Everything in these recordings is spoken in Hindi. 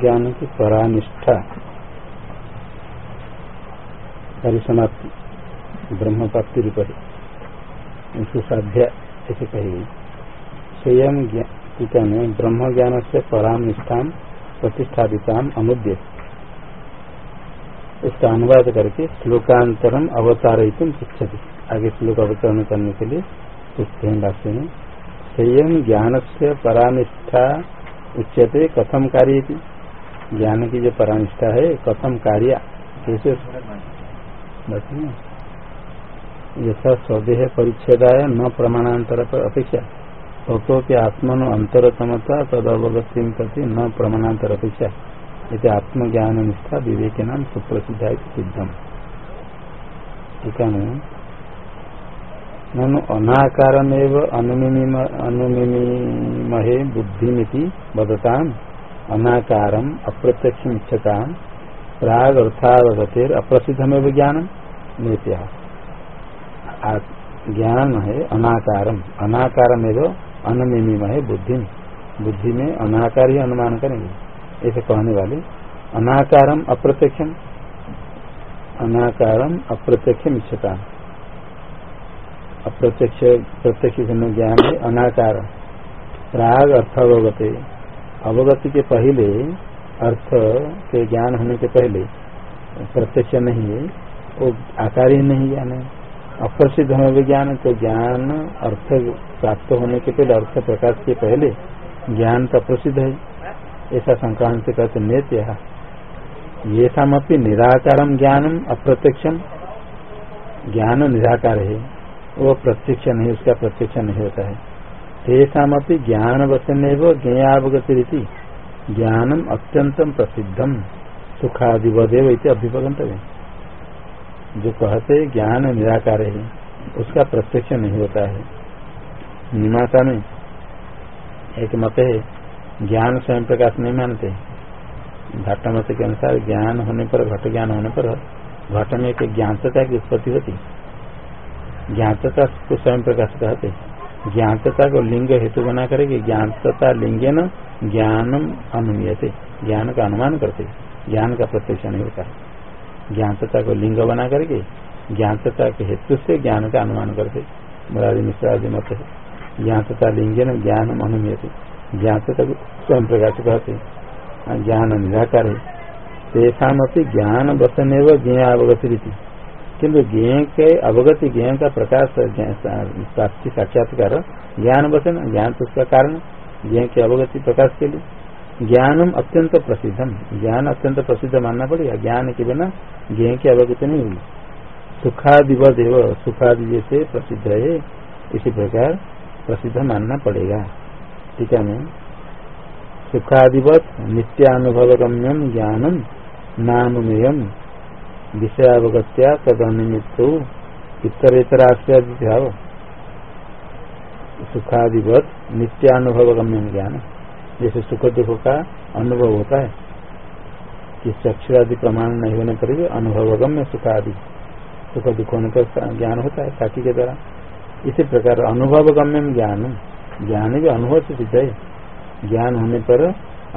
ज्ञान की परानिष्ठा। परिसमाप्ति। ब्रह्म प्राप्ति रूप है साध्य, ऐसे कही स्वयं टीका में ब्रह्म ज्ञान से परानिष्ठा, प्रतिष्ठापिता अमुद्य। उसका अनुवाद करके श्लोकांतरम अवतारित पृछति आगे श्लोक अवतरण करने के लिए पूछते हैं भाष्य में। स्वयं ज्ञान से परानिष्ठा उच्यते कथम कार्य ज्ञान की जो परानिष्ठा है, कथम कार्य कैसे यथा स्वदेह परिच्छेदाय, न प्रमाणांतर पर अपेक्षा। स्वतोपि आत्मन अंतरतमता तद अवगति प्रति न प्रमाणांतर अपेक्षा। ये आत्मज्ञान निष्ठा विवेक नाम सुप्रसिद्ध सिद्धम ठीक अनुमिमहे बुद्धिमिति वदता अनाकारम अप्रत्यक्ष इच्छता प्राग अर्थावगतेर अप्रसिद्धमेव ज्ञान नृत्य। ज्ञान है अनाकारम। अनाकारमेव अनुमिमहे बुद्धि बुद्धि में अनाकार ही अनुमान करेंगे। ऐसे कहने वाले, अनाकारम अप्रत्यक्षम अनाकारम अप्रत्यक्षम इच्छता अप्रत्यक्ष, प्रत्यक्ष ज्ञान है अनाकार। राग अर्थ अवगति के पहले, अर्थ के ज्ञान होने के पहले, प्रत्यक्ष नहीं है वो आकार ही नहीं ज्ञान है। अप्रसिद्ध होने विज्ञान तो ज्ञान अर्थ प्राप्त होने के पहले, अर्थ प्रकाश के पहले, ज्ञान तो प्रसिद्ध है। ऐसा संक्रांत से कहते नेत्य ये सामपी निराकारम ज्ञानम अप्रत्यक्षम। ज्ञान निराकार है, वो प्रत्यक्ष नहीं, उसका प्रत्यक्ष नहीं होता है। तेषापि ज्ञान वचन ज्ञावगति रीति ज्ञानम अत्यंतम प्रसिद्धम। सुखादिवदेव अभिपगंत जो कहते ज्ञान निराकार है, उसका प्रत्यक्ष नहीं होता है। मीमांसा में एक मत है, ज्ञान स्वयं प्रकाश नहीं मानते। घट मत के अनुसार ज्ञान होने पर, घट ज्ञान होने पर घट में एक ज्ञानता की उत्पत्ति होती। ज्ञातता को स्वयं प्रकाश कहते। ज्ञातता को लिंग हेतु बना करेगी। ज्ञातता लिंगे न ज्ञानम अनुमीयते। ज्ञान का अनुमान करते। ज्ञान का प्रत्यक्ष नहीं होता। ज्ञातता को लिंग बना करके ज्ञातता के हेतु से ज्ञान का अनुमान करते। मुरारी मिश्रा आदि मत है। ज्ञातता लिंगे न ज्ञान अनुमीयते। ज्ञातता को स्वयं प्रकाश कहते। ज्ञान निराकार है। तेषा ज्ञान वसन एवं ज्ञ अवगति रीति किंतु ज्ञ के अवगति ज्ञ का प्रकाश प्राप्ति साक्षात्कार, ज्ञान वचन, ज्ञान तो उसका कारण ज्ञ के अवगति प्रकाश के लिए। ज्ञानम अत्यंत प्रसिद्धम। ज्ञान अत्यंत प्रसिद्ध मानना पड़ेगा। ज्ञान के बिना ज्ञ की अवगति नहीं हुई सुखादिवत एवं सुखादि जैसे प्रसिद्ध है। इसी प्रकार प्रसिद्ध मानना पड़ेगा। ठीक है मैं सुखादिवत, नित्यानुभवगम्यम ज्ञानम, नानुमेयम। विषयावगत्या तद अनिमित्त इतरेतराश्रय भाव सुखादिवत नित्यानुभव गम्य ज्ञान। जैसे सुख दुख का अनुभव होता है, कि चक्षुरादि प्रमाण नहीं होने पर भी अनुभव गम्य सुखादि सुख दुख होने पर ज्ञान होता है साथी के द्वारा। इसी प्रकार अनुभव गम्य ज्ञान ज्ञान भी अनुभव से सिद्ध है। ज्ञान होने पर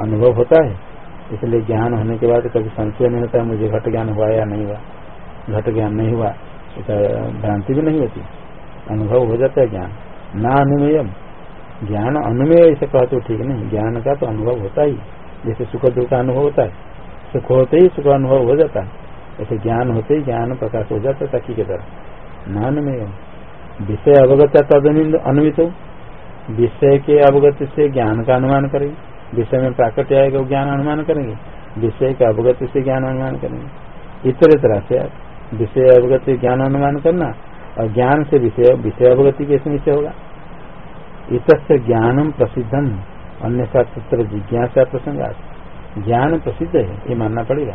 अनुभव होता है। इसलिए ज्ञान होने के बाद कभी संशय नहीं होता, मुझे घट ज्ञान हुआ या नहीं हुआ। घट ज्ञान नहीं हुआ ऐसा भ्रांति भी नहीं होती। अनुभव हो जाता है ज्ञान। ना अनुमेय ज्ञान अनुमेय ऐसे कहा तो ठीक नहीं। ज्ञान का तो अनुभव होता ही। जैसे सुख दुख का अनुभव होता है, सुख होते ही सुख अनुभव हो जाता है। ऐसे ज्ञान होते ही ज्ञान प्रकाश हो जाता है ताकि के तरह। न अनुमेय विषय अवगत तद अनुमित। विषय के अवगत से ज्ञान का अनुमान करेंगे विषय में प्राकट्य आएगा ज्ञान अनुमान करेंगे, विषय के अवगति से ज्ञान अनुमान करेंगे। इतने तरह से विषय अवगति ज्ञान अनुमान करना और ज्ञान से विषय विषय अवगति कैसे निश्चय होगा। इत ज्ञानम प्रसिद्धम, अन्य शास्त्र जिज्ञासा प्रसंग ज्ञान प्रसिद्ध है, ये मानना पड़ेगा।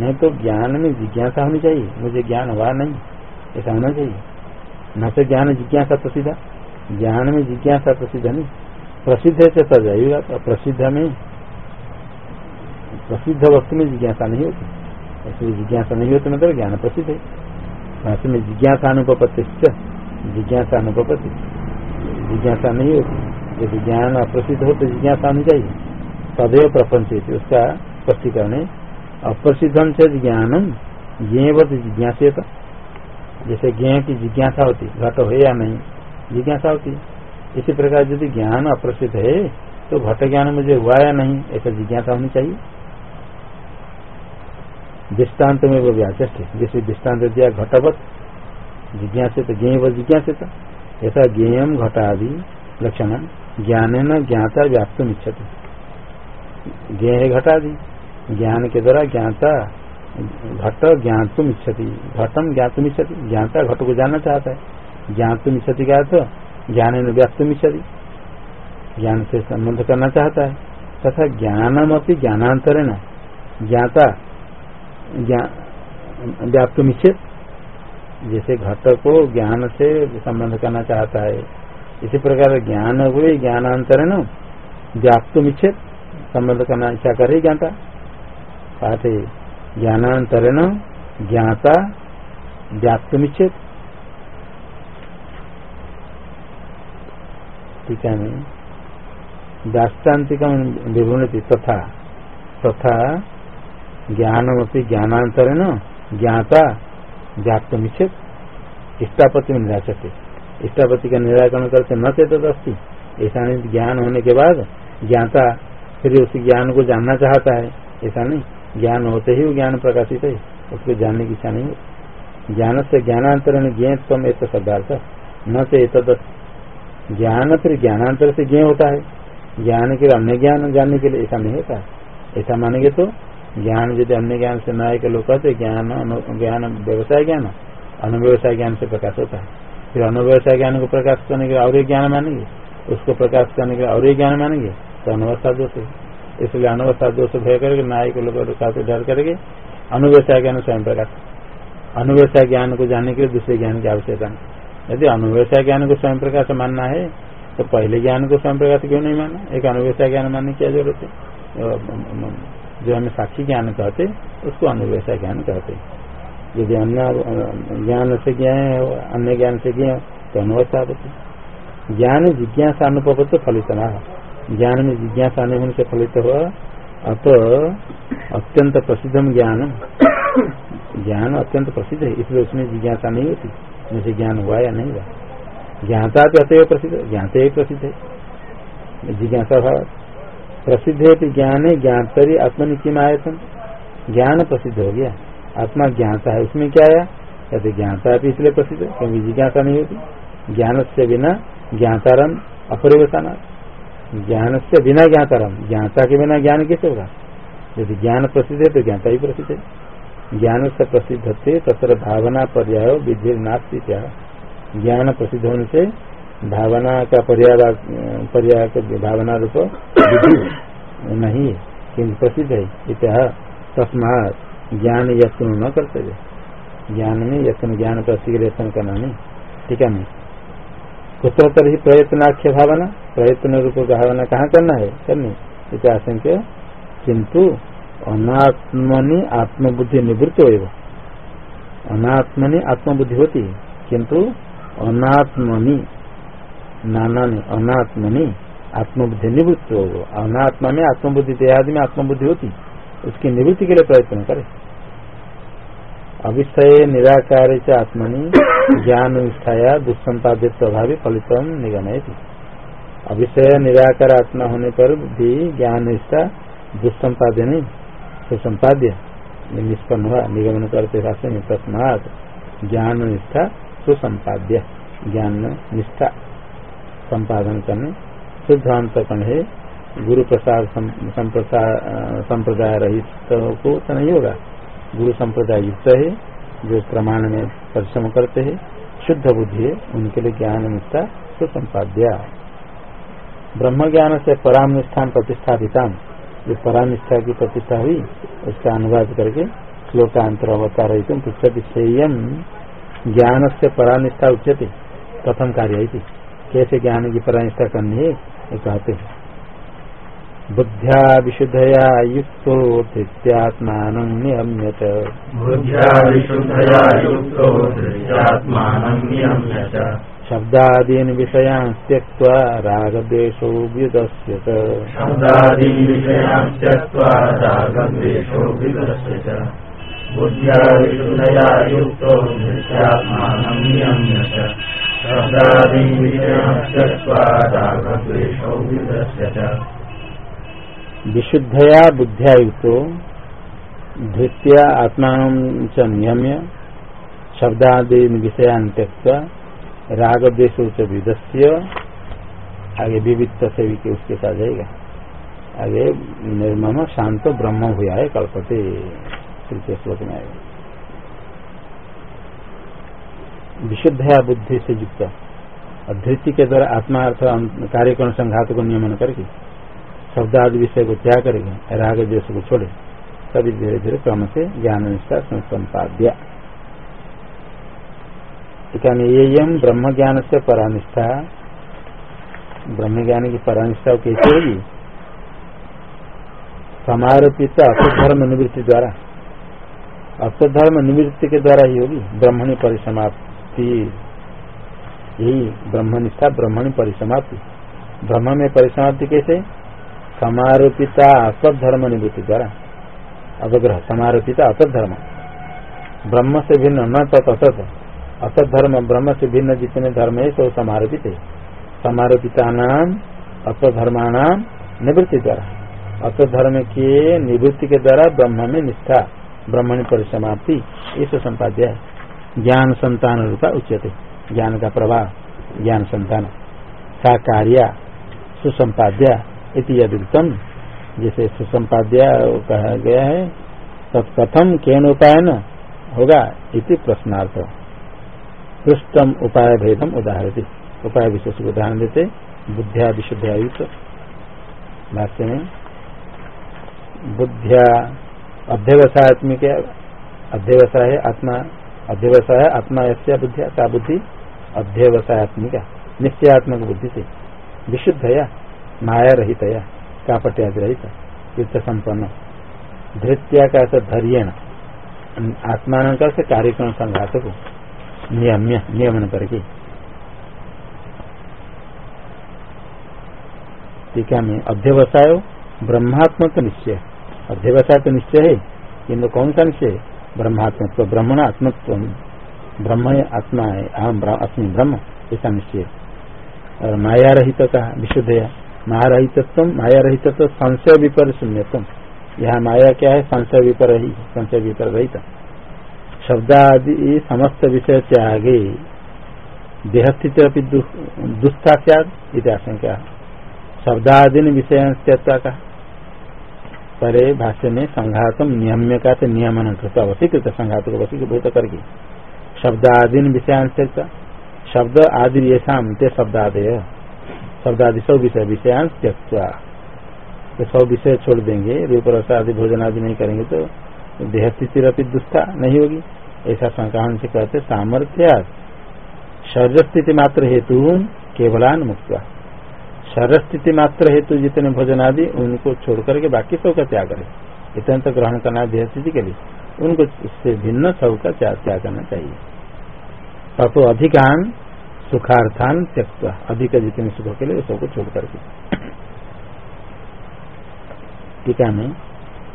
नहीं तो ज्ञान में जिज्ञासा होनी चाहिए, मुझे ज्ञान हुआ नहीं, ऐसा होना चाहिए। न तो ज्ञान जिज्ञासा प्रसिद्ध, ज्ञान में जिज्ञासा प्रसिद्ध नहीं। प्रसिद्ध है तो जाएगा तो प्रसिद्ध में प्रसिद्ध वस्तु में जिज्ञासा नहीं होती। ऐसे जिज्ञासा नहीं होती मतलब ज्ञान प्रसिद्ध है। भाषा में जिज्ञासा अनुपत्ति जिज्ञासा अनुपत्ति जिज्ञासा नहीं होती। यदि ज्ञान अप्रसिद्ध हो तो जिज्ञासा होनी चाहिए। सदैव प्रपंच उसका स्पष्टीकरण है। अप्रसिद्धम से ज्ञानम ज्ञवत जिज्ञासेत जैसे ज्ञ की जिज्ञासा होती, घट हो या नहीं? जिज्ञासा होती। इसी प्रकार यदि ज्ञान अप्रसिद्ध है तो घट ज्ञान मुझे हुआ या नहीं, ऐसा जिज्ञासा होनी चाहिए। दृष्टांत में वो व्याचस्ट जैसे दृष्टांत दिया घटवत जिज्ञासित ज्ञ व जिज्ञासित ऐसा ज्ञेयम घटादि लक्षण ज्ञान न ज्ञाता व्याप्त इच्छति ज्ञ है घटादि। ज्ञान के द्वारा ज्ञाता, घट ज्ञातुम इच्छति। घटम ज्ञातुम इच्छति। ज्ञाता घट को जानना चाहता है। ज्ञातुम इच्छति क्या तो ज्ञान व्याप्तुम इच्छति ज्ञान से संबंध करना चाहता है, तथा ज्ञानम अपनी ज्ञानांतरण ज्ञाता व्याप्त निश्चित जैसे घट को ज्ञान से संबंध करना चाहता है, इसी प्रकार ज्ञान हुए ज्ञानांतरण व्याप्त निश्चित संबंध करना इच्छा करे ज्ञाता। साथ पाठ ज्ञानांतरण ज्ञाता, व्याप्त निश्चित ठीक है दाष्टान्तिक विभुणति तथा तथा ज्ञानमपी ज्ञानांतरण ज्ञाता व्याप्त निषेध इष्टापति में निराशते इष्टापति का निराकरण करते, न चेत अस्थि ऐसा नहीं, ज्ञान होने के बाद ज्ञाता फिर उस ज्ञान को जानना चाहता है. ऐसा नहीं, ज्ञान होते ही वो ज्ञान प्रकाशित है, उसको जानने की इच्छा नहीं ज्ञान से ज्ञानांतरण ज्ञ एक शब्दार्थ, न चेत ज्ञान फिर ज्ञानांतर से ज्ञ होता है। ज्ञान के अन्य ज्ञान जानने के लिए ऐसा नहीं होता। ऐसा मानेंगे तो ज्ञान यदि अन्य ज्ञान से न के लोग कहते ज्ञान ज्ञान व्यवसाय ज्ञान, अनुव्यवसाय ज्ञान से प्रकाश होता है। फिर अनुव्यवसाय ज्ञान को प्रकाश करने के लिए और ज्ञान मानेंगे। उसको प्रकाश करने के लिए और ज्ञान मानेंगे। तो अनवस्था दोष है। इसलिए अनवस्था दोष भय करके न्याय के लोग डर करके अनुव्यवसाय ज्ञान स्वयं प्रकाश। अनुव्यवसाय ज्ञान को जानने के लिए दूसरे ज्ञान की आवश्यकता नहीं। यदि अनुव्यवसाय ज्ञान को स्वयं प्रकाश मानना है तो पहले ज्ञान को स्वयं प्रकाश क्यों नहीं माना? एक अनुव्यवसाय ज्ञान मानने की ज़रूरत है? जो हमें साक्षी ज्ञान कहते, उसको अनुव्यवसाय ज्ञान कहते। यदि अन्य ज्ञान से ज्ञान अन्य ज्ञान से ज्ञान तो अनुवस्था होती ज्ञान जिज्ञासा अनुपत फलित। ज्ञान में जिज्ञासा होने से फलित हुआ, अत अत्यंत प्रसिद्ध ज्ञान। ज्ञान अत्यंत प्रसिद्ध है, इसलिए उसमें जिज्ञासा नहीं होती। जैसे ज्ञान हुआ या नहीं हुआ। ज्ञाता भी अतएव प्रसिद्ध ज्ञाते प्रसिद्ध है। जिज्ञासा भाव। प्रसिद्ध है तो ज्ञान है ज्ञातरी आत्मनिचय आयतन ज्ञान प्रसिद्ध हो गया। आत्मा ज्ञाता है, उसमें क्या आया? कहते ज्ञाता है इसलिए प्रसिद्ध है, क्योंकि जिज्ञासा नहीं होती। ज्ञान से बिना ज्ञातारम अपरिवेशना ज्ञान से बिना ज्ञातारम ज्ञाता के बिना ज्ञान कैसे होगा? यदि ज्ञान प्रसिद्ध है तो ज्ञाता ही प्रसिद्ध है। ज्ञान से प्रसिद्ध थे तथा भावना पर्याय विधि नास्ती क्या? ज्ञान प्रसिद्ध होने से भावना का पर्याय पर्याय भावना रूप विधि नहीं किंतु प्रसिद्ध है। इतिहास तस्मात ज्ञान यत्न न करते ज्ञान में यत्न, ज्ञान का शीघ्र करना नहीं। ठीक है नहीं कुत्रोत्तर ही प्रयत्नाख्य भावना, प्रयत्न रूप भावना कहाँ करना है? करनी इतिहास किंतु अनात्मनि आत्मबुद्धि निवृत्त हो अनात्मनि आत्मबुद्धि होती है, किंतु अनात्मनि नाना ने अनात्मनि आत्मबुद्धि निवृत्त हो अनात्मा में आत्मबुद्धि देहादि में आत्मबुद्धि होती, उसकी निवृत्ति के लिए प्रयत्न करे। अविषय निराकार से आत्मनि ज्ञान निष्ठाया दुष्संपाद्य प्रभावी फलित निगम अविषय निराकार आत्मा होने पर भी ज्ञान निष्ठा दुष्संपाद्य नहीं। सुसंपाद्य निष्पन्न हुआ। निगमन करते शास्त्र में तस्मात ज्ञान निष्ठा सुसंपाद्य। ज्ञान निष्ठा संपादन करने। शुद्ध अंतकरण है। गुरु प्रसाद संप्रदाय रहित को तो नहीं होगा। गुरु संप्रदाय युक्त है, जो प्रमाण में परिश्रम करते हैं। शुद्ध बुद्धि है, उनके लिए ज्ञान निष्ठा सुसंपाद्या। ब्रह्म ज्ञान से परामनिष्ठान प्रतिष्ठापिता जो परानिष्ठा की प्रतिष्ठा हुई, उसका अनुवाद करके श्लोकांतर अवतार पृछति सेयम ज्ञान से परानिष्ठा उच्यते। प्रथम कार्य कैसे ज्ञान की परानिष्ठा करनी है, ये कहते हैं। बुद्ध्या विशुद्धया युक्तो धृत्यात्मान नियम्यत। बुद्ध्या विशुद्धया युक्तो धृत्यात्मान नियम्यत। शब्दादीन विषयान् त्यक्त्वा रागद्वेषो व्युदस्यत शब्दादीन विषयान् त्यक्त्वा रागद्वेषो व्युदस्य च बुद्ध्या विशुद्धया युक्तो नित्यात्मानं नियम्य च शब्दादीन विषयान् त्यक्त्वा रागद्वेषो व्युदस्य च विशुद्धया बुद्ध्या युक्तो धृत्या आत्मा च नियम्य शब्दादीन विषयान् त्यक्त्वा राग देश विदस्य आगे विविध से भी के उसके साथ जाएगा। आगे निर्मम शांत ब्रह्म हुआ है कल्पते। तृतीय श्लोक में आएगा। विशुद्ध बुद्धि से युक्त। अधृति के द्वारा आत्मा अर्थ कार्यक्रम संघात को नियमन करके शब्द आदि विषय को त्याग करेगा राग देश को छोड़े। तभी धीरे धीरे क्रम से ज्ञान निष्ठा संपाद्या टीका में ये यम ब्रह्म ज्ञान से परानिष्ठा। ब्रह्म ज्ञान की परानिष्ठा कैसे होगी? समारोपित धर्म निवृत्ति द्वारा। धर्म निवृत्ति के द्वारा ही होगी। ब्रह्मणी परिसमाप्ति। यही ब्रह्मनिष्ठा, ब्रह्मणी परिसमाप्ति। ब्रह्म में परिसमाप्ति कैसे? समारोपिता धर्म निवृत्ति द्वारा। अवग्रह, समारोपिता धर्म ब्रह्म से भिन्न न तत्त असत धर्म ब्रह्म से भिन्न जितने धर्म है तो समारोपित है। समारोपिता नाम असत धर्माणाम निवृत्ति द्वारा। असत धर्म के निवृत्ति के द्वारा ब्रह्म में निष्ठा, ब्रह्मण परिसमाप्ति, इस संपाद्य है ज्ञान संतान रूपा उच्यते। ज्ञान का प्रभाव ज्ञान संतान। सा कार्य सुसंपाद्या इति यदुक्तम, जैसे सुसंपाद्या कहा गया है। तत्कथम केन उपाय न होगा इति प्रश्नार्थ। पृष्ठम उपाय भेदम उदाहरती। उपाय विशेष को उदाहरण देते। बुद्धिया विशुद्धायुक्त भाष्य में बुद्धिया अध्यवसायत्मिक अध्यवसाय आत्मा। अध्यवसाय आत्मा ऐसा बुद्धिया का बुद्धि अध्यवसायत्मिका निश्चयात्मक बुद्धि से। विशुद्ध या माया रहित या कापट्यादि रहित युद्ध संपन्न धृत्या का धैर्य आत्मान का कार्यक्रम संघात को नियम्य नियमन करके टीका में अध्यवसाय ब्रह्मात्मक निश्चय अध्यवसाय तो निश्चय है किन्तु कौन सा निश्चय ब्रह्मात्मक ब्रह्मण आत्मत्व ब्रह्म आत्मा है अहम अस्मी ब्रह्म ऐसा निश्चय और माया रहित का विशुद्ध माया रहित माया रहित संशय विपर शून्यतम यहाँ माया क्या है संशय विपर ही संशय विपर रहित शब्दादि समस्त विषय त्यागे देहस्थित दुस्था सद इतिहाशंका शब्दादि विषय त्यक्ता का? परे भाष्य में संघातम नियम्य का से नियमन कृत संघात को वसीकृत करके। शब्दादि विषयान त्यक्ता शब्द आदि ये ते शब्दादय। शब्दादि सब विषय, विषयान त्यक्ता सब विषय छोड़ देंगे। रूप रस आदि भोजन आदि नहीं करेंगे तो देह स्थिति दुस्था नहीं होगी। ऐसा संक्रांत से कहते, सामर्थ्य शरीर स्थिति मात्र हेतु केवलान मुक्त शरीर स्थिति मात्र हेतु जितने भोजन आदि, उनको छोड़ करके बाकी सब का त्याग करे। इतना तो ग्रहण करना देह स्थिति के लिए। उनको इससे भिन्न सब का त्याग करना चाहिए। तथो अधिकान सुखार्थान त्यक्त अधिक जितने सुख के लिए सबको छोड़ करके। टीका में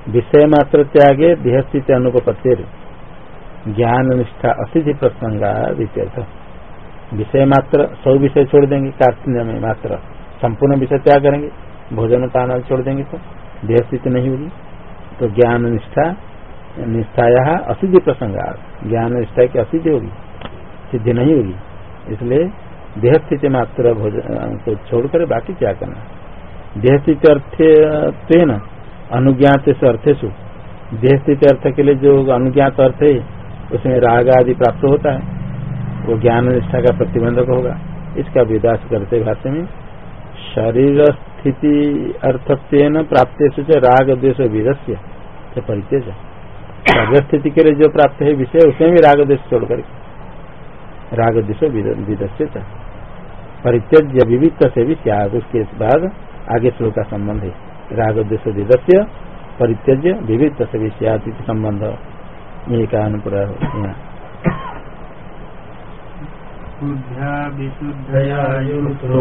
विषय मात्र त्यागे देह स्थिति अनुपत्ति ज्ञान निष्ठा असिधि प्रसंगा विषय मात्र सौ विषय छोड़ देंगे, कार्तिक में मात्र संपूर्ण विषय त्याग करेंगे, भोजन पान छोड़ देंगे तो देह स्थिति नहीं होगी। तो ज्ञान निष्ठा निष्ठाया असिधि प्रसंगा ज्ञान निष्ठा की असिधि होगी, सिद्धि नहीं होगी। इसलिए देह स्थिति मात्र भोजन को छोड़कर बाकी क्या करना। देह स्थिति अर्थ अनुज्ञात अर्थेशु देह स्थिति अर्थ के लिए जो अनुज्ञात अर्थ है, उसमें राग आदि प्राप्त होता है। वो ज्ञान निष्ठा का प्रतिबंधक होगा। इसका विदास करते भाष्य में। शरीर स्थिति अर्थत्व प्राप्त राग द्वेष विदस्य परिचय शरीर स्थिति के लिए जो प्राप्त है विषय, उसमें भी राग देश छोड़ राग द्वेष विदस्य परित्यज्य विविध से भी त्याग, उसके बाद आगे श्लोक का संबंध है। राग द्वेष विदस्य परित्यज्य विविध से भी संबंध ये कारण पूरा बुद्ध्या विशुद्धया युक्तो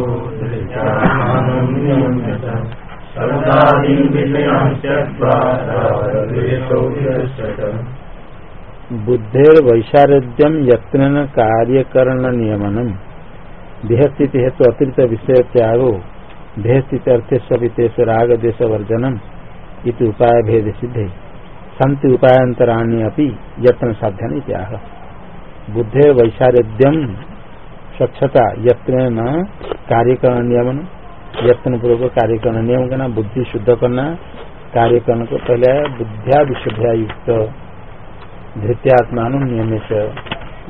बुद्धेर वैशारद्यम यत्न कार्यकरण नियमनम देहस्थिति हेतु अतिरिक्त विषय त्यागो देहस्थिति अर्थेश राग देश वर्जनम इति उपाय भेद सिद्धे। संति उपायंतराणी अपनी यत्न साध्यानि त्याग बुद्धे वैशारद्यम स्वच्छता यत्न न कार्यकरण नियमन यत्न पूर्वक कार्यकरण नियम करना बुद्धि शुद्ध करना कार्यकरण को पहले बुद्धिया विशुद्धिया युक्त धृत्यात्मान नियम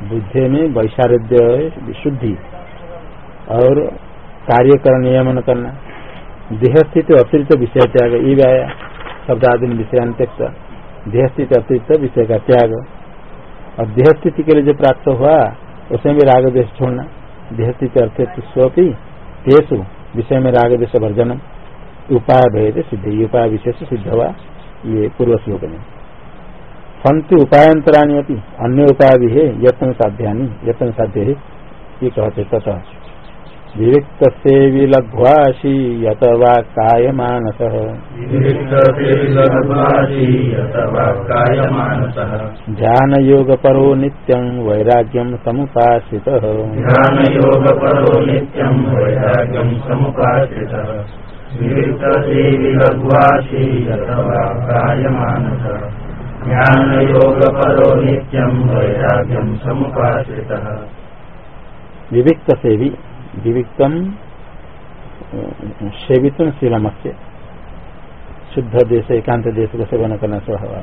बुद्धि में वैशारद्य विशुद्धि और कार्य कर नियमन करना देह स्थित अतिरिक्त विषय त्याग ये भी आया शब्द आदि देह स्थित अतिरिक्त विषय का त्याग। और देह स्थिति के लिए जो प्राप्त हुआ, उसमें भी राग देश छोड़ना। देह स्थिति अर्थित स्वपी तेसु, विषय में राग देश वर्जनम। उपाय भेद सिद्ध उपाय विशेष सिद्ध हुआ, ये पूर्व श्लोक में। संति उपायंतराणी अन्य उपाय भी है, यत्न साध्यानि, यत्न साध्य है, ये कहते तथा। विविक्त से विलघ्वाशी यत वा काय मानस ध्यान योग परो नित्यं वैराग्यम समुपाश्रित ध्यान योग परो नित्यं वैराग्यम समुपाश्रित विविक्त से विलघ्वाशी यत वा काय मानस ज्ञान योग परो नित्यम वैराग्यम समुपाश्रित विविक्त से भी विविक्तम सेवित शीलम से शुद्ध देश, एकांत देश को सेवन करना स्वभाव।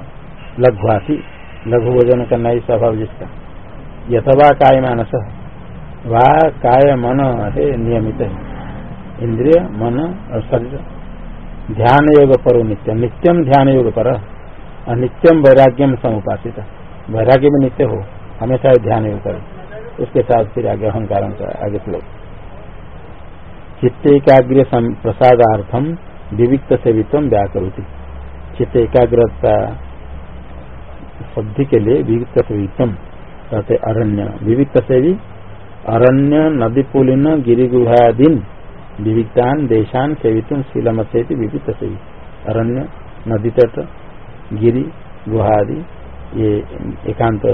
लघुआसी लघु भोजन करना ही स्वभाव जिसका। यथवा काय मानस वा काय मन है नियमित है। इंद्रिय, मन और शरीर। ध्यान योग परो नित्यम नित्यम ध्यान योग पर। अनित्यम वैराग्यम समुपासित। वैराग्य में नित्य हो। हमेशा ध्यान योग करो। उसके साथ फिर आगे अहंकार आगे श्लोक चित्त एकाग्र प्रसादार्थम विविक्त सेवित्व व्याकरोति। चित्त एकाग्रता शुद्धि के लिए विविक्त सेवित्व कहते अरण्य। विविक्त सेवी अरण्य नदी पुलिन गिरिगुहादीन देशान सेवित्व शीलम से विविक्त सेवी अरण्य नदी तट गिरी गुहा आदि ये एकांत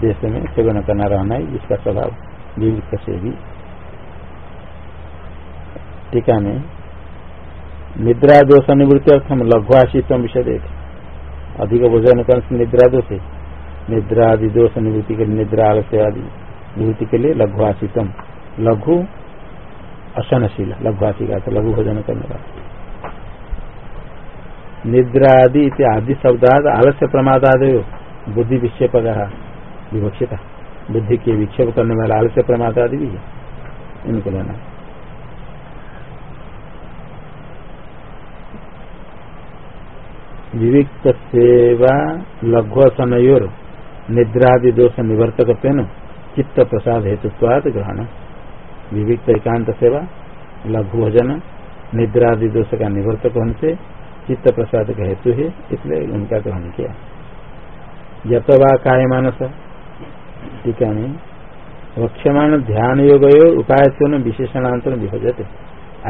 देश में सेवन करना रहना है, इसका स्वभाव विविध से भी टीका में निद्रा दोष निवृत्ति अर्थम लघु आशितम विषय देख। अधिक भोजन कर निद्रा दोष है। निद्रा आदि दोष निवृत्ति के लिए निद्रा आलस्य आदि निवृत्ति के लिए लघु आशितम लघु असनशील, लघु आशी का लघु भोजन करने का। निद्रा आदि आदि शब्दाद आलस्य प्रमादाद बुद्धि विक्षेप विवक्षिता बुद्धि के विक्षेप करने वाला आलस्य प्रमाद आदि भी है। इनको लेना। विविक्त सेवा लघु सनयोर निद्रादि दोष निवर्तक चित्त प्रसाद हेतुत्वाद ग्रहण। विविक्त एकांत सेवा लघु भजन निद्रादि दोष का निवर्तक होने से चित्त प्रसाद का हेतु है, इसलिए उनका ग्रहण किया। यतवा काय मानस टीका में वक्ष्यमाण ध्यान योग उपाय विशेषणांतर विभजते।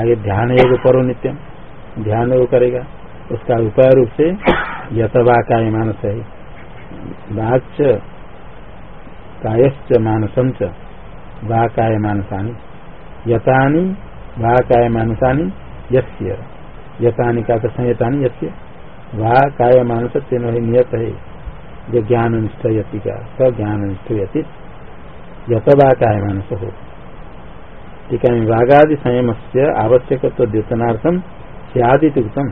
आगे ध्यान योग करो नित्यम। ध्यान योग करेगा। उसका उपाय रूप से यतवा काय मानस है। वाच कायश्च मानसम च वा काय मानसानी। यतानी वा काय मानसानी, यस्य। यतानी का संयतानी यस्य। वा काय मानस तेन नियत है। जो ज्ञान निष्ठ यति का स ज्ञान निष्ठ यति यत वा काय मानस हो। टीका में वाघादि संयम से आवश्यक तो सियादित उत्तम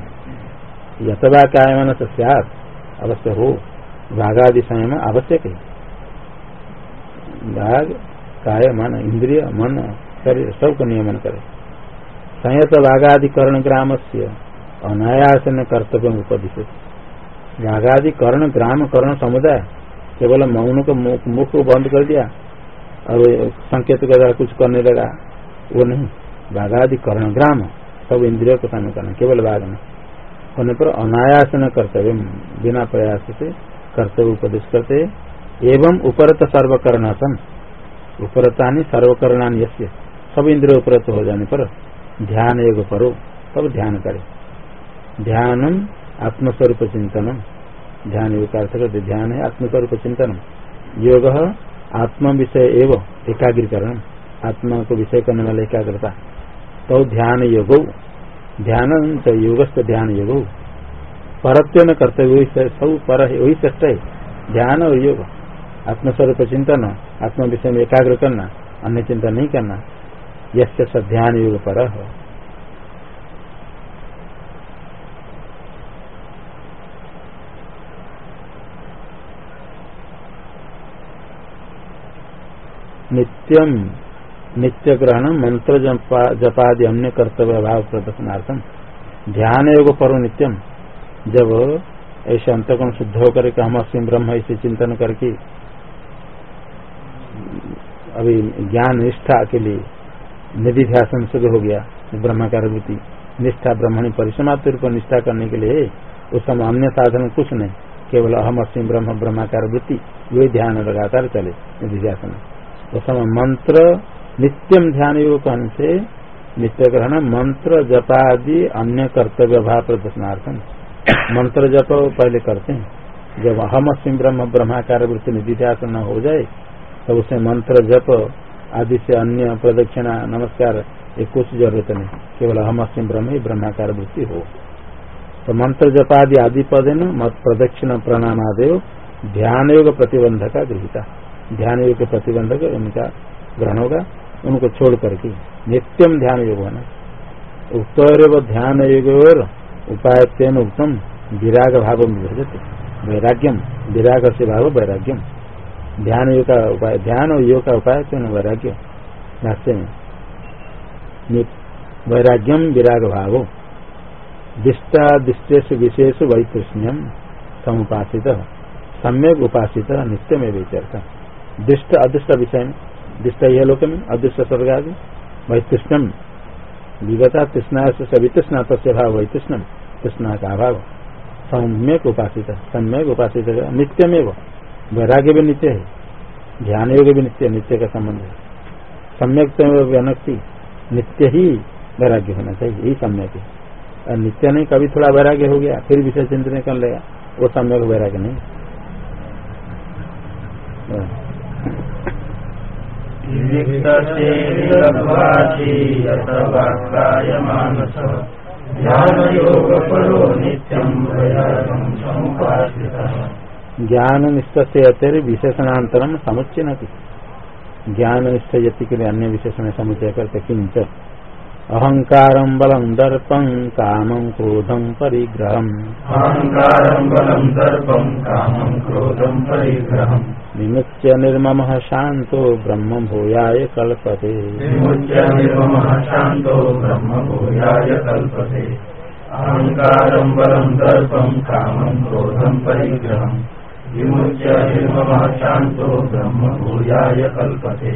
यत वा काय मानस अवश्य हो। वाघादि संयम आवश्यक। है वाघ काय, मन, इंद्रिय, मन, शरीर सबको नियमन करे। संयत वाघाधिकरण ग्राम से अनायास न कर्तव्य उपदिशत। वाघाधिकरण ग्राम करण समुदाय केवल मौन को मुख को बंद कर दिया और संकेत के द्वारा कुछ करने लगा। वो नहीं। बाघाधिकरण ग्राम सब इंद्रियों को सामने करना, केवल बाघ में होने पर अनायास न कर्तव्य बिना प्रयास से कर्तव्य उपदेश करते, एवं उपरत सर्वकर्णासन उपरता सर्वकरणान यश्य सब इंद्रिय उपरत हो जाने पर ध्यान योग करो, तब ध्यान करे। ध्यान आत्मस्वरूप चिंतन ध्यान योग का ध्यान है आत्मस्वरूप चिंतन योग आत्म विषय एवं एकाग्रीकरण। आत्मा को विषय करने वाला एकाग्रता। तो ध्यान योग। ध्यान योग ध्यान योग परत्व न करते हुए सब पर है वही श्रेष्ठ है। ध्यान और योग। आत्मस्वरूप चिंतन, आत्म विषय में एकाग्र करना, अन्य चिंतन नहीं करना। यश ध्यान योग पर। नित्यम नित्य ग्रहण मंत्र जपादि अन्य कर्तव्य भाव प्रदर्शनार्थम ध्यान योग पर नित्यम जब ऐसे अंतकोण शुद्ध होकर के हम अस्म ब्रह्म ऐसे चिंतन करके अभी ज्ञान निष्ठा के लिए निधि ध्यान शुद्ध हो गया ब्रह्मकार वृत्ति निष्ठा ब्रह्मणी परिसमाप्त रूप निष्ठा करने के लिए उस समय अन्य साधन कुछ नहीं, केवल अहम अस्म ब्रह्म ब्रह्माकार वृत्ति वे ध्यान लगातार चले निधि ध्यान उस समय मंत्र नित्यम ध्यान योग से नित्य ग्रहण मंत्र जपादि अन्य कर्तव्य भाव प्रदर्शनार्थम मंत्र जप पहले करते हैं। जब अहम अस्म ब्रह्म ब्रह्माकार वृत्ति निधिध्यास न हो जाए, तब उसे मंत्र जप आदि से अन्य प्रदक्षिणा, नमस्कार, ये कुछ ज़रूरत नहीं। केवल अहम अस्म ब्रह्म ही ब्रह्माकार वृत्ति हो। तो मंत्र जपादि आदि पद मत प्रदक्षिण प्रणाम आदेव ध्यान योग प्रतिबंधक गृहिता। ध्यान योग के प्रतिबंधक उनका ग्रहण होगा। उनको छोड़ करके। नित्यम ध्यान योग होना उत्तर ध्यान योग और उपाय तेन उत्तम विराग भाव विभजते। वैराग्यम विराग से भाव वैराग्यम ध्यान योग का उपाय, ध्यान और योग का उपाय तेन वैराग्य में। वैराग्यम विराग भाव दिष्टा दिष्टेश विशेष वैतृष्ण्यम समुपासित। सम्यक उपासित नित्य दिष्ट, अदृष्ट विषय में दिष्ट यह लोक में अदृष्ट स्वर्ग आदि वैतृष्णम। विगता तृष्णा से सभी तृष्णा तस्य भाव, वैतृष्णम। तृष्णा का अभाव। सम्यक उपासित सम्यक उपासित। नित्यमेव। वैराग्य भी नित्य है। ध्यान योग भी नित्य नित्य का संबंध है। सम्यक व्यनक्ति, नित्य ही वैराग्य होना चाहिए, यही सम्यक है। और नित्य नहीं, कभी थोड़ा वैराग्य हो गया, फिर विषय चिंतन कर लेगा वो सम्यक वैराग्य नहीं ज्ञान निष्ठ से अतर विशेषणांतरम समुच्चय ज्ञान निष्ठ यति के लिए अन्य विशेषण समुचय करते किंच अहंकार बलम दर्पं कामं क्रोधं परिग्रहम्। अहङ्कारं बलं दर्पं कामं क्रोधं परिग्रहम्। विमुच्य निर्ममः शान्तो ब्रह्म भूयाय कल्पते। विमुच्य निर्ममः शान्तो ब्रह्म भूयाय कल्पते। अहङ्कारं बलं दर्पं कामं क्रोधं परिग्रहम् विमुच्य निर्ममः शान्तो ब्रह्म भूयाय कल्पते।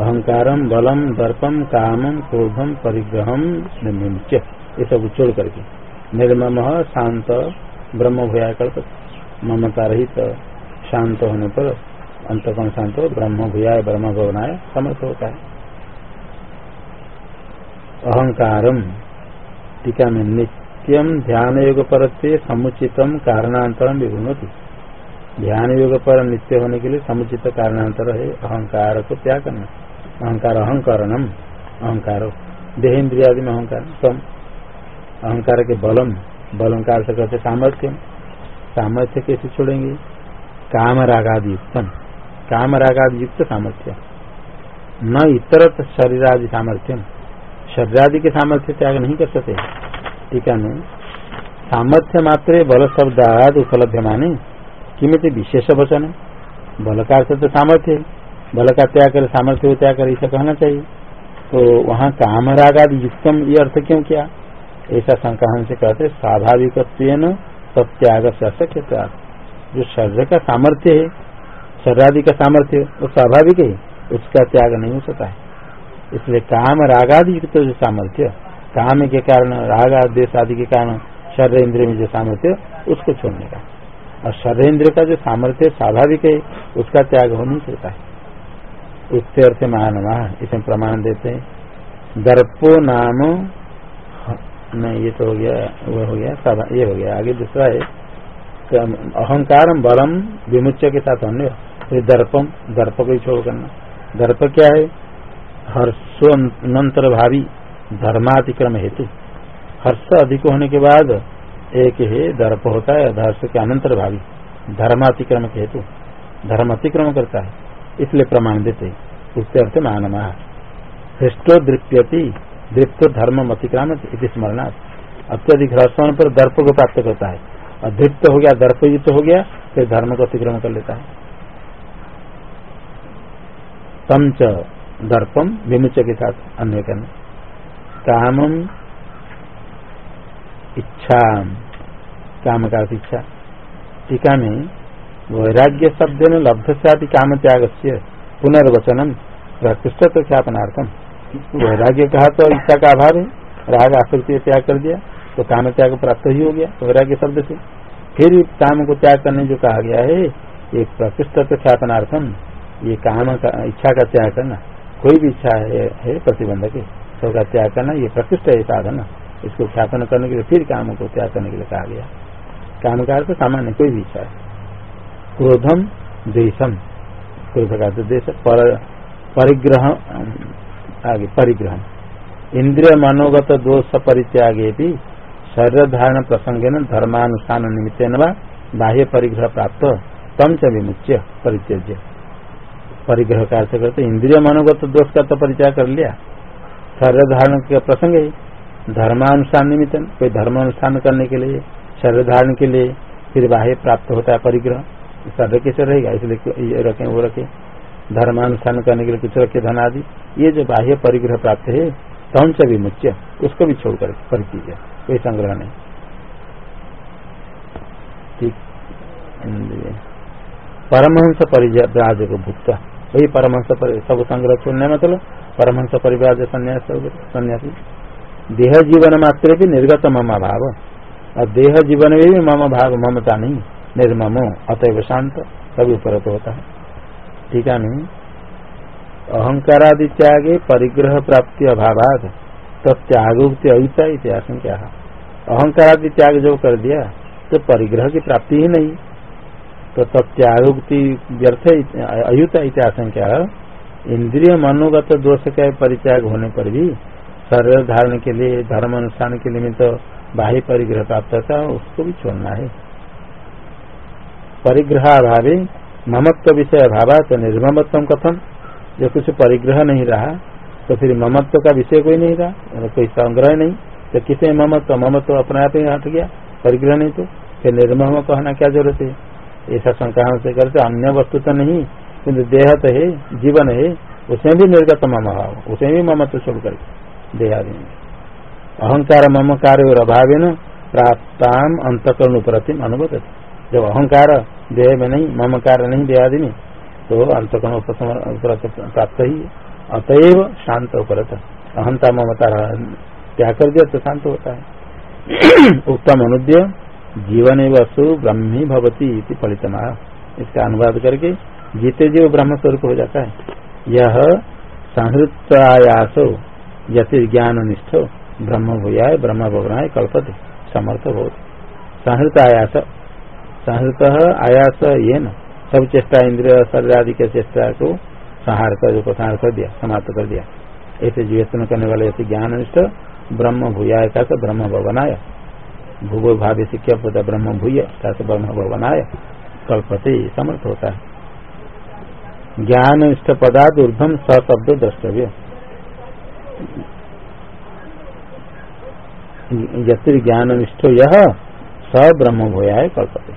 अहंकारम बलम दर्पम कामम क्रोधम परिग्रहम निम्च ये सब छोड़ करके। निर्मम शांत ब्रह्म भूया कल्प ममता रहित शांत होने पर अंतकरण शांत हो ब्रह्म भूया ब्रह्म भवनाय समर्थ होता है अहंकारम टीका में नित्यम ध्यान योग पर समुचितम कारणांतरम विभुनति ध्यान योग पर नित्य होने के लिए समुचित कारणांतर है अहंकार को त्याग करना। अहंकार अहंकरणम, अहंकार देहेन्द्रियादि में अहंकार, तम। अहंकार के बलम बलम का अर्थ करते सामर्थ्य सामर्थ्य कैसे छोड़ेंगे? काम रागादि युक्तम काम रागादि युक्त सामर्थ्य न इतर शरीर आदि सामर्थ्यम शरीरादि के सामर्थ्य त्याग नहीं कर सकते टीका में सामर्थ्य मात्र बल शब्द आदि उपलब्ध माने किमित विशेष वचन बल का तो सामर्थ्य बल का त्याग कर सामर्थ्य को त्याग कर ऐसा कहना चाहिए तो वहाँ काम युक्तम ये अर्थ क्यों किया? ऐसा संक्रमण से कहते स्वाभाविक सत्याग से अशक्य जो शरीर का सामर्थ्य है शरीरादि का सामर्थ्य वो स्वाभाविक है, उसका त्याग नहीं हो सकता है। इसलिए काम रागादि युक्त जो सामर्थ्य, काम के कारण, राग देश आदि के कारण, शरीर इंद्रिय में जो सामर्थ्य, उसको छोड़ने का। और शरीर का जो सामर्थ्य स्वाभाविक है, उसका त्याग हो नहीं सकता है। उससे अर्थ मानवा इसमें प्रमाण देते हैं। दर्पो नाम, नहीं, ये तो हो गया, वो हो गया ये हो गया। आगे दूसरा है अहंकार बलम विमुच्य के साथ अन्य फिर दर्पम दर्प को छोड़ करना। दर्प क्या है? हर्षोन्तर भावी धर्मातिक्रम हेतु। हर्ष अधिक होने के बाद एक ही दर्प होता है हर्ष के अनंतर भावी धर्मातिक्रम के हेतु। धर्म अतिक्रम करता है, इसलिए प्रमाण देते उसके अर्थ मानमा हृष्टो दृप्यति, दृप्त धर्म अतिक्राम स्मरणार्थ अत्यधिक हर्षण पर दर्प को प्राप्त करता है। और धृप्त हो गया, दर्पयुक्त हो गया, फिर धर्म को अतिक्रम कर लेता है। तम च दर्पम विमुच के साथ अन्य करना कामम इच्छा काम का इच्छा। टीका में वैराग्य शब्द में लब्ध से काम त्याग से पुनर्वचनम प्रकृष्ट तो ख्यापनार्थम वैराग्य कहा तो इच्छा का अभाव है, राग आकृति त्याग कर दिया तो काम त्याग प्राप्त ही हो गया वैराग्य शब्द से। फिर काम को त्याग करने जो कहा गया है ये प्रकृष्ट तो ख्यापनार्थम ये काम का इच्छा का त्याग करना। कोई भी इच्छा है, प्रतिबंधक सबका त्याग करना ये प्रकृष्ट है साधन। इसको ख्यापन करने के लिए फिर काम को त्याग करने के लिए कहा गया। काम का अर्थ सामान्य कोई भी इच्छा है। क्रोधम देशम क्रोध का पर परिग्रह आगे परिग्रह इंद्रिय मनोगत दोष परित्यागे भी शरीर धारण प्रसंग न धर्मानुष्ठान निमित्त बाह्य परिग्रह प्राप्त तम च विमुच्य परित्यज्य। परिग्रह का अर्थ करते इंद्रिय मनोगत दोष का तो परिचय कर लिया। शरीर धारण का प्रसंग है। धर्मानुष्ठान निमित्त कोई धर्मानुष्ठान करने के लिए, शरीर धारण के लिए फिर बाह्य प्राप्त होता है परिग्रह। शरीर कैसे रहेगा, इसलिए ये रखें, वो रखें। धर्मानुष्ठान करने के लिए कुछ रखे धन आदि ये जो बाह्य परिग्रह प्राप्त है तम से विमुच्य, उसको भी छोड़ छोड़कर परिचय कोई संग्रह नहीं। ठीक। परमहंस परिव्राज को भुगता वही परमहंस सब संग्रह छोड़ने मतलब परमहंस परिव्राज सन्यासी देह जीवन मात्र भी निर्गत मम भाव। और देह जीवन में भी मम भाव, ममता नहीं, निर्ममो, अतएव शांत सभी उपरत होता है। ठीक है नहीं? अहंकारादि त्यागे परिग्रह प्राप्ति अभाव तत्यागुक्ति अयुता इतिहास क्या अहंकारादि त्याग जो कर दिया तो परिग्रह की प्राप्ति ही नहीं। तो तत्यागुक्ति व्यर्थ अयुता इतिहास क्या? इंद्रिय मनोगत दोष का परित्याग होने पर भी शरीर धारण के लिए, धर्म अनुष्ठान के लिए तो बाह्य परिग्रह प्राप्त होता है, उसको भी छोड़ना है। परिग्रह अभावे ममत्व विषय अभाव तो निर्ममत्व कथम। जो कुछ परिग्रह नहीं रहा तो फिर ममत्व का विषय कोई नहीं रहा कोई संग्रह नहीं। तो किसे ममत्व? ममत्व अपने आप ही हट गया, परिग्रह नहीं तो। फिर निर्मम कहना क्या ज़रूरत है? ऐसा शंका से करते अन्य वस्तु तो नहीं किन्तु देह तो है, जीवन है, उसमें भी निर्गत मम उसमें भी ममत्व छोड़ कर देहादि। अहंकार ममकार और अभाव प्राप्ताम अंतकरण प्रतिम अनुभव जब अहंकार देह में नहीं, ममकार नहीं देहादि में तो अंतकरण प्राप्त ही अतएव शांत उपरत। अहंता ममता क्या कर दिया तो शांत होता है। उत्तम अनुद्य जीवन वसु ब्रह्मी भवती फलितमा। इसका अनुवाद करके जीते जीव ब्रह्म स्वरूप हो जाता है। यह संहृतायास यति ज्ञान निष्ठ ब्रह्म भूया ब्रह्म भवनाय कल्पते, समर्थ हो संहृतायास, संहृत आयास ये न सब चेष्टा इंद्रिय शरीर आदि के चेष्टा को संहार कर प्रसार कर दिया, समाप्त कर दिया। ऐसे जीवन करने वाले ऐसे ज्ञान निष्ठ ब्रह्म भूयाय का ब्रह्म भवनाय भूगो भाव्य शिक्षा पता ब्रह्म भूय ब्रह्म भवनाय कल्पते समर्थ होता है। ज्ञान निष्ठ पदार्थ ऊर्धम सशब्द द्रष्टव्य। ज्ञान निष्ठ यह स ब्रह्म भूयाय कल्पते।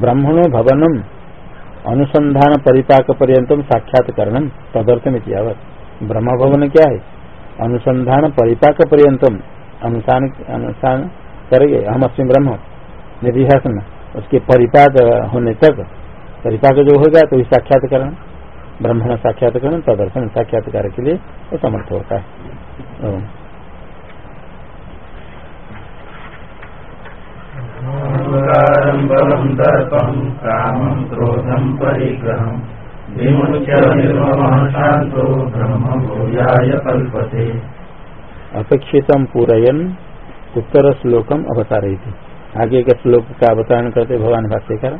ब्रह्मणो भवनम, अनुसंधान परिपाक पर्यतम साक्षात्करण तदर्थम इतिहावत ब्रह्म भवन क्या है? अनुसंधान परिपाक पर्यतम अनुसार अनुसार करेंगे हम अस्म ब्रह्म निर्दिहासन उसके परिपाक होने तक परिपाक जो होगा तो साक्षात्करण ब्रह्मण साक्षात्करण तदर्शन साक्षात्कार के लिए वो समर्थ होता है। अहङ्कारम् बलम् दर्पम् कामम् क्रोधम् परिग्रहम् विमुच्य निर्ममः शान्तो ब्रह्मभूयाय कल्पते। अपेक्षितम पूरयन उत्तर श्लोकम अवतारे थी आगे के श्लोक का अवतारण करते भगवान भाष्यकार,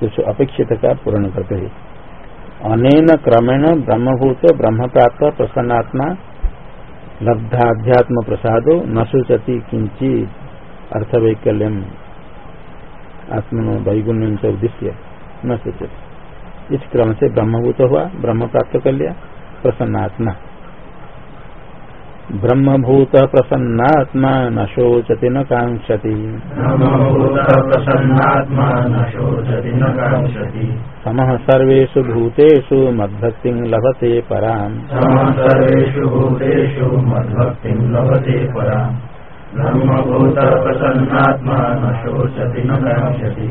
कुछ अपेक्षित का पूर्ण करते हैं। अनेन क्रमेण ब्रह्मभूत ब्रह्म प्राप्त प्रसन्नात्मा, लब्धाध्यात्म प्रसादो, न सूचती किंचित अर्थवैकल्यम आत्मनो वैगुण्यम से उद्देश्य, न सूचती इस क्रम से ब्रह्मभूत हुआ ब्रह्म प्राप्त कर लिया, प्रसन्नात्मा। ब्रह्मभूत प्रसन्नात्मा न शोचति न कांक्षति समः सर्वेषु भूतेषु मद्भक्तिं लभते पराम्। समः सर्वेषु भूतेषु मद्भक्तिं लभते पराम्। ब्रह्मभूत प्रसन्नात्मा न शोचति न कांक्षति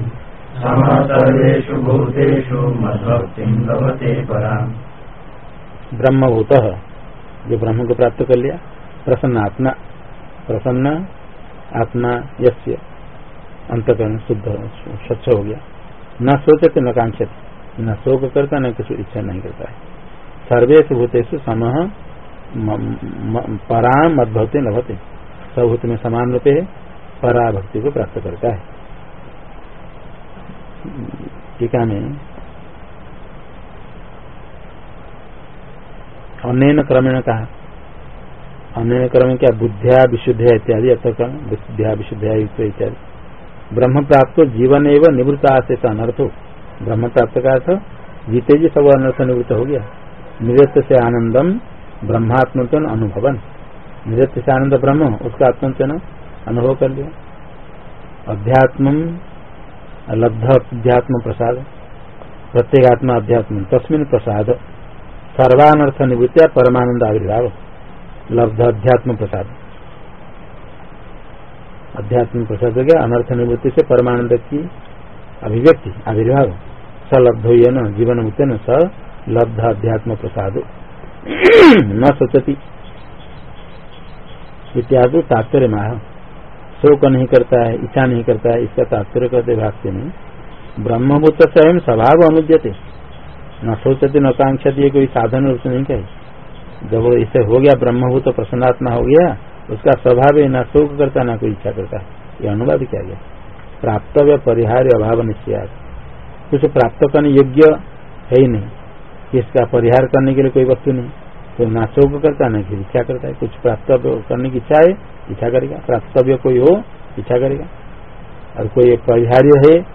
समः सर्वेषु भूतेषु मद्भक्तिं लभते पराम्। ब्रह्मभूत। जो ब्रह्म को प्राप्त कर लिया, प्रसन्न आत्मा प्रसन्न आत्मा यस्य अंतकरण शुद्ध स्वच्छ हो गया। न सोचते, न कांक्षते, न शोक करता, न कुछ इच्छा नहीं करता है। सर्वेश भूतेश सम पराम मदभक्ति लभते। सबूत में समान रूपे है, पराभक्ति को प्राप्त करता है। टीका में अन्य क्रमेण कहा अन्य क्रम क्या? बुद्धिया विशुद्ध इत्यादि अर्थक्रम बुद्धिया विशुद्ध इत्यादि। ब्रह्म प्राप्त जीवन एवं निवृत्त से अनर्थ। ब्रह्म प्राप्त का अर्थ जीते जी सब अनर्थ निवृत्त हो गया। निवृत्त से आनंदम ब्रह्मात्मचन अनुभवन। निवृत्त से आनंद ब्रह्म, उसका आत्मचन अनुभव कर लिया। अध्यात्म लब्ध अध्यात्म प्रसाद। प्रत्येगात्मा अध्यात्म, तस्मिन प्रसाद। सर्वानर्थ निवृत्तिया परमानंद आविर्भाव। लब्ध अध्यात्म प्रसाद। अध्यात्म प्रसाद हो गया अनर्थ निवृत्ति से परमानंद की अभिव्यक्ति, आविर्भाव। सलब्ध न जीवन मुक्त न स लब्ध अध्यात्म प्रसाद। न सोचती इत्यादि तात्पर्य माह शोक नहीं करता है, इच्छा नहीं करता है, इसका तात्पर्य करते भाष्य में ब्रह्मभूत स्वयं स्वभाव अनुद्यते न सोचते, न कांक्षती कोई साधन रूप से नहीं कहे। जब इसे हो गया, ब्रह्मभूत प्रसन्नात्मा हो गया, उसका स्वभाव है न शोक करता, न कोई इच्छा करता। ये अनुवाद किया गया। प्राप्तव्य परिहार अभाव निश्चय कुछ प्राप्त करने योग्य है ही नहीं। इसका परिहार करने के लिए कोई वस्तु नहीं। तो ना शोक करता, न फिर इच्छा करता। है कुछ प्राप्त करने की इच्छा है, इच्छा करेगा। प्राप्तव्य कोई हो, इच्छा करेगा। और कोई परिहार्य है,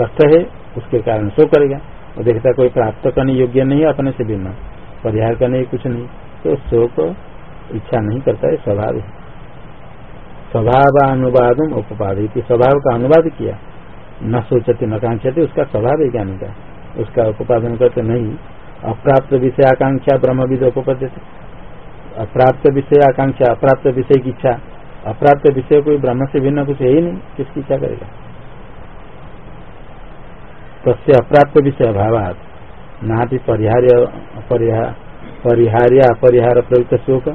कष्ट है, उसके कारण शोक करेगा। वो देखता कोई प्राप्त करने योग्य नहीं अपने से भिन्न परिहार करने कुछ नहीं। तो शोक इच्छा नहीं करता है स्वभाव है। स्वभाव अनुवाद उपपादित स्वभाव का अनुवाद किया। न सोचते, न कांक्षते, उसका स्वभाव है ज्ञानी का। उसका उपादन करते नहीं। अप्राप्त विषय आकांक्षा ब्रह्म विद उपपद्य अप्राप्त विषय आकांक्षा, अप्राप्त विषय की इच्छा। अप्राप्त विषय कोई ब्रह्म से भिन्न कुछ है ही नहीं, किसकी इच्छा करेगा? तस्य अप्राप्त विषय अभाव ना परिहार्य परिहार्य अपरिहार प्रयुक्त शोक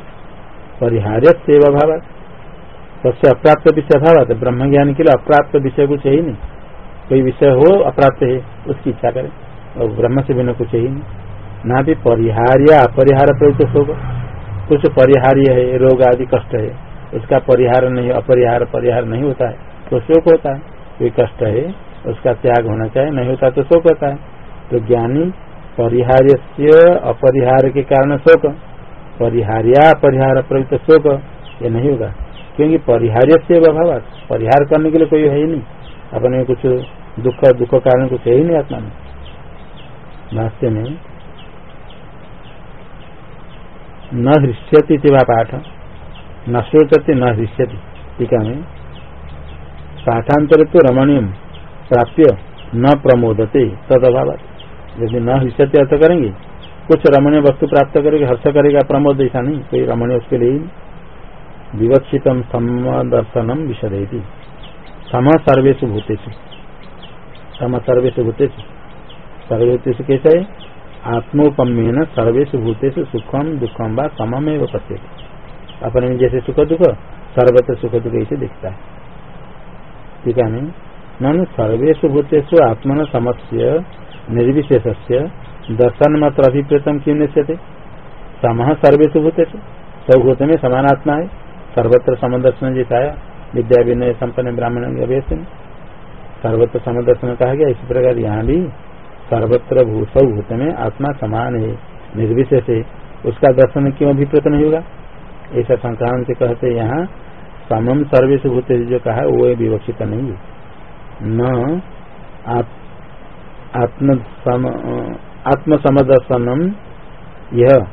परिहार्य से अभाव तस्य अप्राप्त विषय अभाव ब्रह्म ज्ञान के लिए अप्राप्त विषय कुछ है ही नहीं कोई विषय हो, अप्राप्त है, उसकी इच्छा करे, और ब्रह्म से बिना कुछ है ही नहीं। ना भी परिहार्य अपरिहार प्रयुक्त शोक। कुछ परिहार्य है, रोग आदि कष्ट है, उसका परिहार नहीं, अपरिहार, परिहार नहीं होता है तो शोक होता है। कोई कष्ट है उसका त्याग होना चाहिए, नहीं होता तो शोक होता है। तो ज्ञानी परिहार्य से अपरिहार के कारण शोक, परिहार्या परिहार प्रयुक्त शोक, ये नहीं होगा। क्योंकि परिहार्य से अभाव परिहार करने के लिए कोई है ही नहीं। अपने कुछ दुख दुख कारण कुछ है ही नहीं आत्मा में। भाष्य में न हृष्यति पाठ। न सोचती न हृष्यति। टीका में पाठांतर तो रमणीय प्राप्य न प्रमोदते तद अभाव यदि न हिस्से अर्थ करेंगे, कुछ रमणीय वस्तु प्राप्त करेगा, हर्ष करेगा, प्रमोद ऐसा नहीं, कोई रमणीय उसके लिए विवक्षित समदर्शनम विशदेती। सम सर्वेश भूतेश सम सर्वेश कैसे? है आत्मोपम्यन सर्वेश भूतेश सुखम दुखम व समम एवं प्रत्येक अपने जैसे सुख दुख, सर्वत्र सुख दुख ऐसे दिखता है। ठीक है नहीं ननु सर्वेशु भूतेषु आत्मन समस्य निर्विशेष दर्शन मात्र अभिप्रेतम क्यों निश्चते सम सर्वेशु भूत सब भूत में समान आत्मा है सर्वत्र समदर्शन जैसा आया विद्या विनय संपन्न ब्राह्मण सर्वत्र समदर्शन कहा गया? इसी प्रकार यहाँ भी सर्वत्र सब भूत में आत्मा समान है निर्विशेष। है उसका दर्शन क्यों अभिप्रेत नहीं होगा? ऐसा संक्रांत कहते यहाँ समम सर्वेश भूत जो कहा, वो विवक्षित नहीं है। न आत्म आत्मसमदर्शनम यह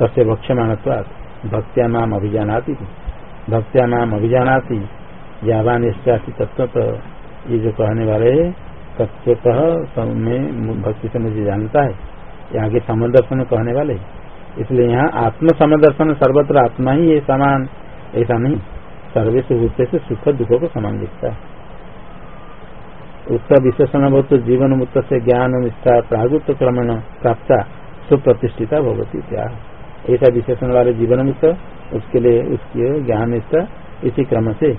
तस्य भक्ष्यमाण भक्त्या नाम अभिजानाती भक्त्या नाम अभिजानाती तत्व ये जो कहने वाले तत्वतः भक्ति से मुझे जानता है। यहाँ के समदर्शन कहने वाले। इसलिए यहाँ आत्म समदर्शन सर्वत्र आत्मा ही है समान, ऐसा नहीं। सर्वेश होते से सुख दुखों को समान दिखता है। उत्तर विशेषण बहुत जीवन मुक्त से ज्ञान निष्ठा प्रागुत क्रमण प्राप्त सुप्रतिष्ठिता भगवती क्या ऐसा विशेषण वाले जीवन मुक्त उसके लिए उसकी ज्ञान निष्ठा इसी क्रम से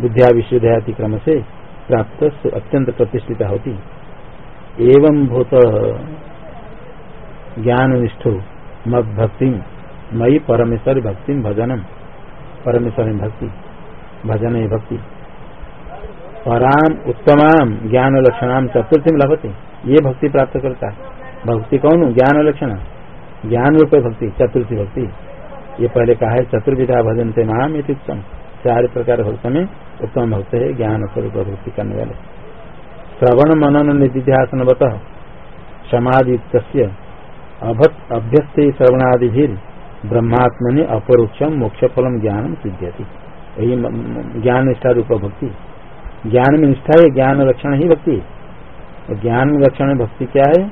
बुद्धिया विशुद्ध क्रम से प्राप्त अत्यंत प्रतिष्ठिता होती। एवं भूत ज्ञान निष्ठो मद भक्ति मई परमेश्वर भक्ति भजनम परमेश्वर भक्ति, भजन भक्ति। पराम, उत्तमाम ज्ञान लक्षणाम चतुर्थी में लभते। ये भक्ति प्राप्त करता है। भक्ति कौन? ज्ञान लक्षण ज्ञान रूप भक्ति, चतुर्थी भक्ति। ये पहले कहा है, चतुर्विधा भजन से महाम उत्तम चार प्रकार भक्त में उत्तम भक्त है, ज्ञान स्वरूप भक्ति करने वाले। श्रवण मनन निधिध्यासन बत समाधित अभ्यस्त श्रवणादि भी ब्रह्मात्मनि अपरोक्षम मोक्ष फलम ज्ञान सिद्ध्यति। यही ज्ञान निष्ठा रूप भक्ति। ज्ञान में निष्ठा है, ज्ञान लक्षण ही भक्ति ज्ञान लक्षण भक्ति क्या है?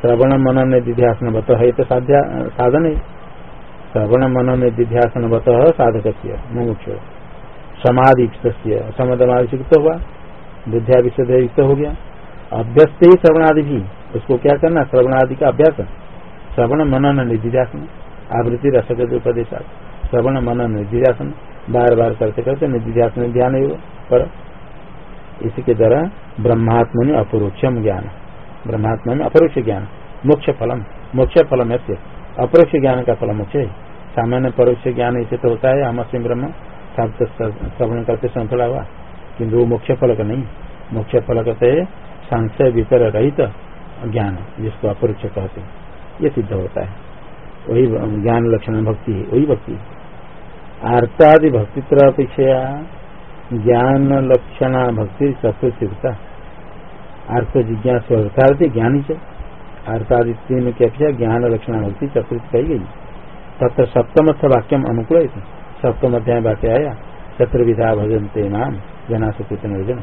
श्रवण मनन निध्यासन बत है तो साधन है। श्रवण मनन दिध्यासन बत साधक समाधि समदमादि युक्त हुआ। विशुद्ध युक्त हो गया। अभ्यस्त ही श्रवणादि भी। उसको क्या करना? श्रवणादि का अभ्यास। श्रवण मनन निधिध्यासन आवृत्ति रसक उपदेश श्रवण मनन निधिध्यासन बार बार करते करते निधिध्यासन ध्यान पर इसी के द्वारा ब्रह्मात्म ने अपरोक्षम ज्ञान। ब्रह्मात्मा में अपरोक्ष ज्ञान। मोक्ष फलम मोक्ष फलम है अपरोक्ष ज्ञान का फल मोक्ष है। सामान्य परोक्ष ज्ञान ऐसे तो होता है हम सिंह ब्रह्म श्रवण करते संतड़ा हुआ। किन्तु वो मोक्ष फल का नहीं। मोक्ष फल कहते संशय वितर रहित ज्ञान, जिसको अपरोक्ष कहते ये सिद्ध होता है। वही ज्ञान लक्षण भक्ति है, वही भक्ति आर्तादि भक्ति तरह अपेक्षा ज्ञान लक्षणा भक्ति चतुर्थता अर्थ जिज्ञास अर्थार्थी ज्ञान ही अर्थादि तीन की अपेक्षा ज्ञान लक्षणा भक्ति चतुर्थ कही गई। तथा सप्तम अर्थ वाक्यम अनुकूल सप्तम अध्याय वाक्य आया चतुर्विधा भजनते नाम जना सुकृत निर्जन।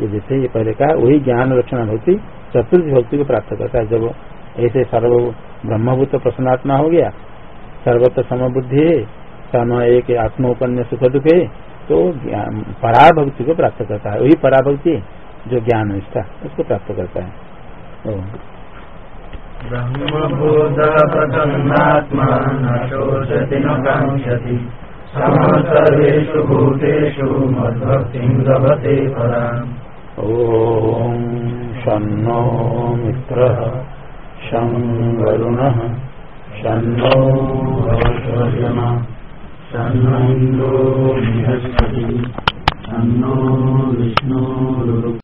ये जैसे ये पहले कहा, वही ज्ञान लक्षण भक्ति चतुर्थ भक्ति को प्राप्त करता है। जब ऐसे सर्व ब्रह्मभूत प्रसन्नात्मा हो गया, सर्वत्र समबुद्धि है सम एक आत्मोपन्य सुख दुख है तो पराभक्ति को प्राप्त करता है। वही पराभक्ति जो ज्ञान निष्ठा उसको प्राप्त करता है। मित्रः शं वरुणः शन्नो तन्नो बृहस्पति तन्नो विष्णु।